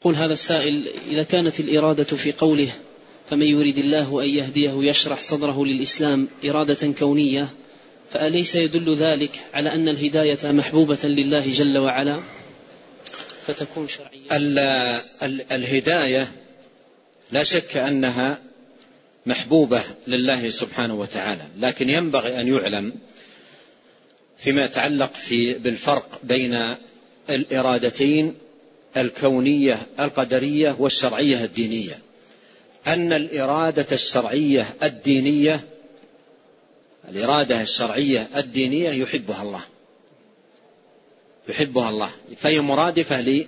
قل هذا السائل إذا كانت الإرادة في قوله فمن يريد الله أن يهديه يشرح صدره للإسلام إرادة كونية فأليس يدل ذلك على أن الهداية محبوبة لله جل وعلا؟ فتكون شرعية. ال ال الهداية لا شك أنها محبوبة لله سبحانه وتعالى لكن ينبغي أن يعلم فيما يتعلق في بالفرق بين الإرادتين الكونية القدرية والشرعية الدينية. أن الإرادة الشرعية الدينية الإرادة الشرعية الدينية يحبها الله. يحبها الله. فهي مرادفة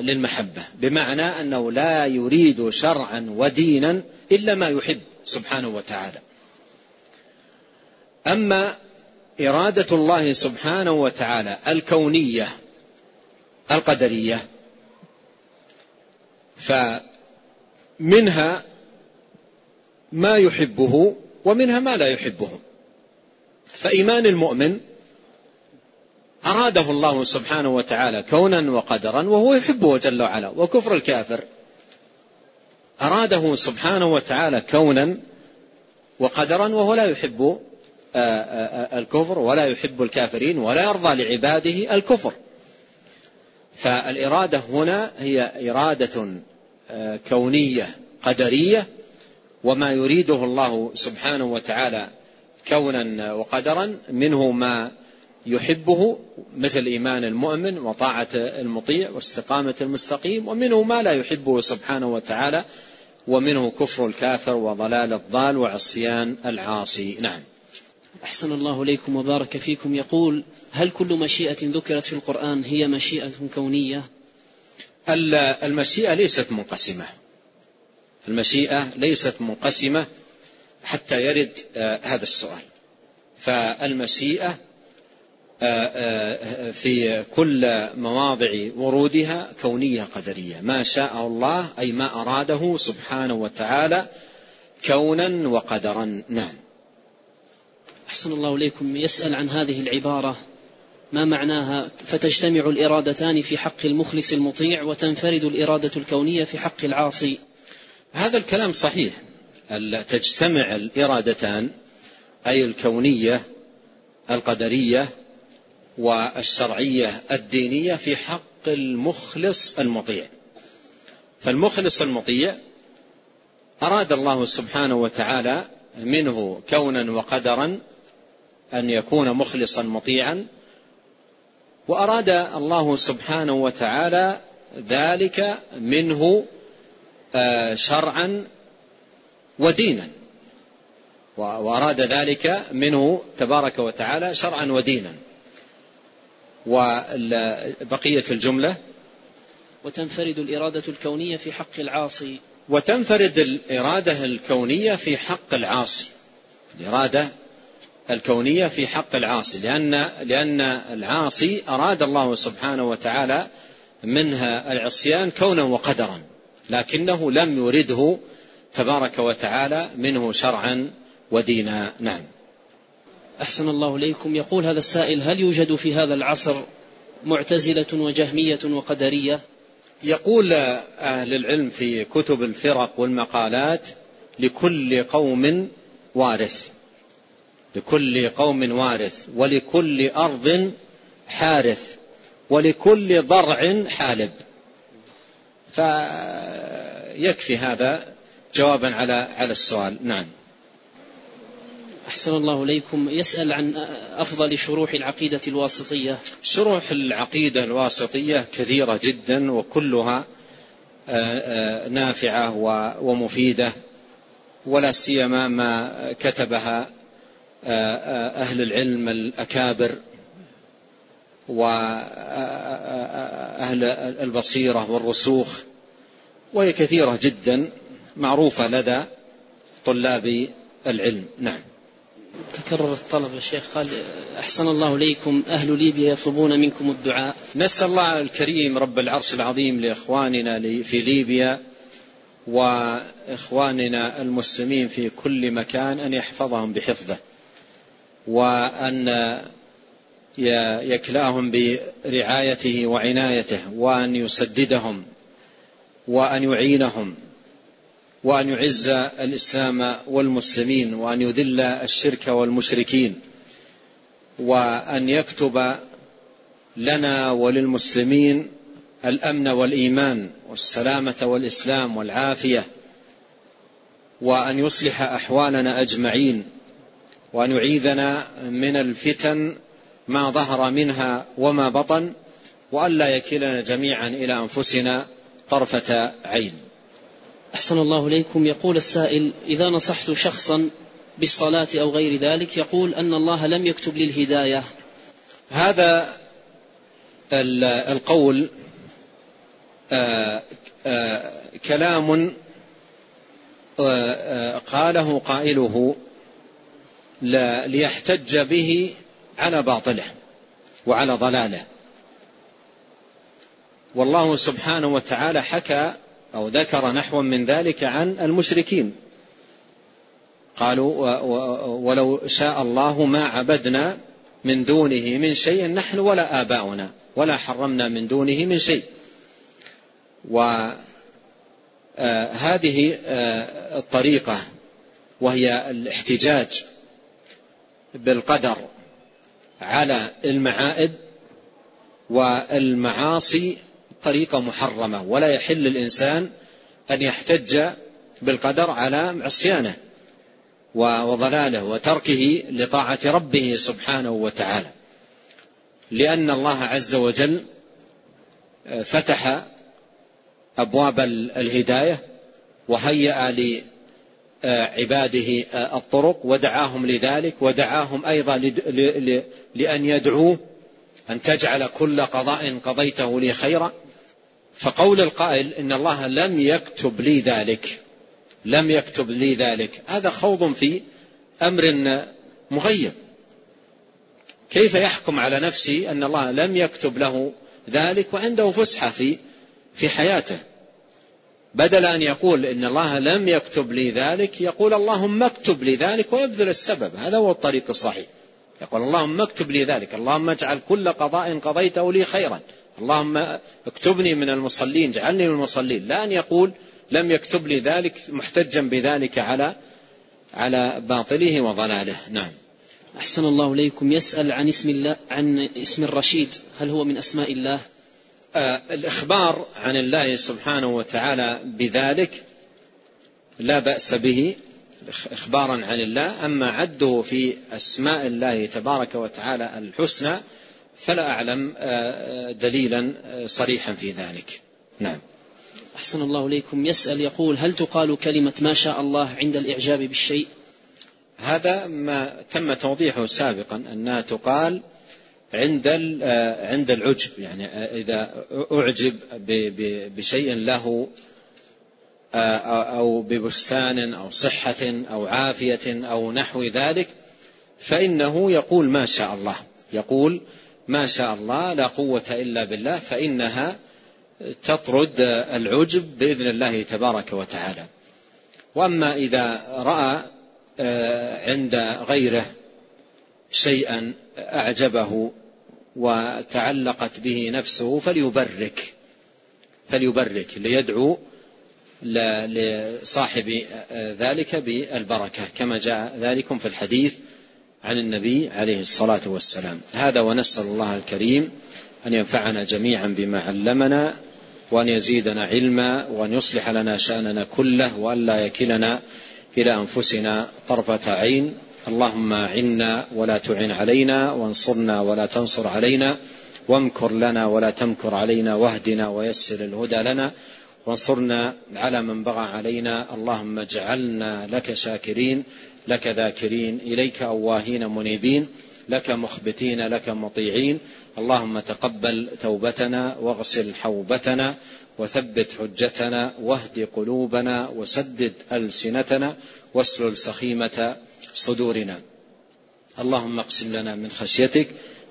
للمحبة. بمعنى أنه لا يريد شرعا ودينا إلا ما يحب سبحانه وتعالى. أما إرادة الله سبحانه وتعالى الكونية القدرية. فمنها ما يحبه ومنها ما لا يحبه. فإيمان المؤمن أراده الله سبحانه وتعالى كونا وقدرا وهو يحبه جل وعلا وكفر الكافر. أراده سبحانه وتعالى كونا وقدرا وهو لا يحب الكفر ولا يحب الكافرين ولا يرضى لعباده الكفر. فالإرادة هنا هي إرادة كونية قدرية وما يريده الله سبحانه وتعالى كونا وقدرا منه ما يحبه مثل إيمان المؤمن وطاعة المطيع واستقامة المستقيم ومنه ما لا يحبه سبحانه وتعالى ومنه كفر الكافر وضلال الضال وعصيان العاصي. نعم. أحسن الله إليكم وبارك فيكم. يقول هل كل مشيئة ذكرت في القرآن هي مشيئة كونية؟ المشيئة ليست منقسمة. المشيئة ليست منقسمة حتى يرد آه، هذا السؤال. فالمشيئة آه، آه، في كل مواضع ورودها كونية قدرية. ما شاء الله أي ما أراده سبحانه وتعالى كونا وقدرا. نعم. أحسن الله إليكم يسأل عن هذه العبارة ما معناها؟ فتجتمع الإرادتان في حق المخلص المطيع وتنفرد الإرادة الكونية في حق العاصي. هذا الكلام صحيح. تجتمع الإرادتان أي الكونية القدرية والشرعية الدينية في حق المخلص المطيع. فالمخلص المطيع أراد الله سبحانه وتعالى منه كونا وقدرا أن يكون مخلصا مطيعا وأراد الله سبحانه وتعالى ذلك منه آه، شرعا ودينا. وأراد ذلك منه تبارك وتعالى شرعا ودينا. وبقية الجملة وتنفرد الإرادة الكونية في حق العاصي. وتنفرد الإرادة الكونية في حق العاصي. الإرادة الكونية في حق العاصي لأن لأن العاصي أراد الله سبحانه وتعالى منها العصيان كونا وقدرا لكنه لم يرده تبارك وتعالى منه شرعا ودينا. نعم. أحسن الله إليكم. يقول هذا السائل هل يوجد في هذا العصر معتزلة وجهمية وقدرية؟ يقول أهل العلم في كتب الفرق والمقالات لكل قوم وارث. لكل قوم وارث ولكل أرض حارث ولكل ضرع حالب. فيكفي هذا جوابا على على السؤال. نعم. أحسن الله إليكم. يسأل عن أفضل شروح العقيدة الواسطية. شروح العقيدة الواسطية كثيرة جدا وكلها آه، آه، نافعة ومفيدة ولا سيما ما كتبها أهل العلم الأكابر وأهل البصيرة والرسوخ وهي كثيرة جدا معروفة لدى طلاب العلم. نعم. تكرر الطلب يا شيخ قال أحسن الله إليكم أهل ليبيا يطلبون منكم الدعاء. نسأل الله الكريم رب العرش العظيم لإخواننا في ليبيا وإخواننا المسلمين في كل مكان أن يحفظهم بحفظه. وأن يكلأهم برعايته وعنايته وأن يسددهم وأن يعينهم وأن يعز الإسلام والمسلمين وأن يذل الشرك والمشركين وأن يكتب لنا وللمسلمين الأمن والإيمان والسلامة والإسلام والعافية وأن يصلح أحوالنا أجمعين. وأن يعيذنا من الفتن ما ظهر منها وما بطن وأن لا يكلنا جميعا إلى أنفسنا طرفة عين. أحسن الله إليكم. يقول السائل إذا نصحت شخصا بالصلاة أو غير ذلك يقول أن الله لم يكتب لي الهداية. هذا القول آه، آه، كلام آه، قاله قائله ليحتج به على باطله وعلى ضلاله. والله سبحانه وتعالى حكى أو ذكر نحوا من ذلك عن المشركين. قالوا ولو شاء الله ما عبدنا من دونه من شيء نحن ولا آباؤنا ولا حرمنا من دونه من شيء. وهذه آه، الطريقة وهي الاحتجاج بالقدر على المعائب والمعاصي طريقة محرمة ولا يحل الإنسان أن يحتج بالقدر على عصيانه وضلاله وتركه لطاعة ربه سبحانه وتعالى. لأن الله عز وجل فتح أبواب الهداية وهيأ لعباده آه، الطرق ودعاهم لذلك ودعاهم أيضا لأن يدعوه أن تجعل كل قضاء قضيته لي خيرا. فقول القائل إن الله لم يكتب لي ذلك لم يكتب لي ذلك هذا خوض في أمر مغيب. كيف يحكم على نفسه أن الله لم يكتب له ذلك وعنده فسحة في في حياته؟ بدل أن يقول إن الله لم يكتب لي ذلك يقول اللهم اكتب لي ذلك ويبذل السبب. هذا هو الطريق الصحيح. يقول اللهم اكتب لي ذلك اللهم اجعل كل قضاء قضيته لي خيرا. اللهم اكتبني من المصلين اجعلني من المصلين. لا أن يقول لم يكتب لي ذلك محتجا بذلك على على باطله وضلاله. نعم. أحسن الله إليكم. يسأل عن اسم الله عن اسم الرشيد. هل هو من أسماء الله؟ الإخبار عن الله سبحانه وتعالى بذلك لا بأس به إخبارا عن الله. أما عده في أسماء الله تبارك وتعالى الحسنى فلا أعلم آه، دليلا آه، صريحا في ذلك. نعم. أحسن الله إليكم. يسأل يقول هل تقال كلمة ما شاء الله عند الإعجاب بالشيء؟ هذا ما تم توضيحه سابقا أنها تقال عند آه، عند العجب. يعني إذا أعجب بشيء له أو ببستان أو صحة أو عافية أو نحو ذلك فإنه يقول ما شاء الله. يقول ما شاء الله لا قوة إلا بالله فإنها تطرد العجب بإذن الله تبارك وتعالى. وأما إذا رأى آه، عند غيره شيئا أعجبه وتعلقت به نفسه فليبرك فليبرك ليدعو لصاحب ذلك بالبركة كما جاء ذلكم في الحديث عن النبي عليه الصلاة والسلام. هذا ونسأل الله الكريم أن ينفعنا جميعا بما علمنا وأن يزيدنا علما وأن يصلح لنا شأننا كله وأن لا يكلنا إلى أنفسنا طرفة عين. اللهم عنا ولا تعن علينا وانصرنا ولا تنصر علينا وامكر لنا ولا تمكر علينا واهدنا ويسر الهدى لنا وانصرنا على من بغى علينا. اللهم اجعلنا لك شاكرين لك ذاكرين إليك أواهين منيبين. لك مخبتين لك مطيعين. اللهم تقبل توبتنا واغسل حوبتنا وثبت حجتنا واهد قلوبنا وسدد ألسنتنا واسلل سخيمة صدورنا. اللهم اقسم لنا من خشيتك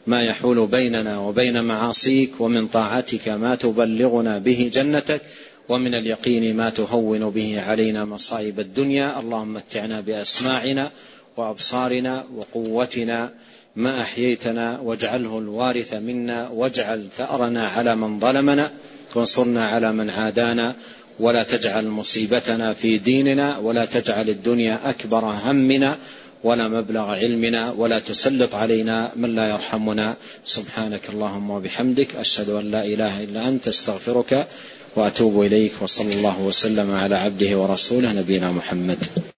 ما يحول بيننا وبين معاصيك ومن طاعتك ما تبلغنا به جنتك ومن اليقين ما تهون به علينا مصائب الدنيا. اللهم متعنا بأسماعنا وأبصارنا وقوتنا ما أحييتنا واجعله الوارث منا واجعل ثأرنا على من ظلمنا وانصرنا على من عادانا ولا تجعل مصيبتنا في ديننا ولا تجعل الدنيا أكبر همنا ولا مبلغ علمنا ولا تسلط علينا من لا يرحمنا. سبحانك اللهم وبحمدك أشهد أن لا إله إلا أنت أستغفرك وأتوب إليك وصلى الله وسلم على عبده ورسوله نبينا محمد.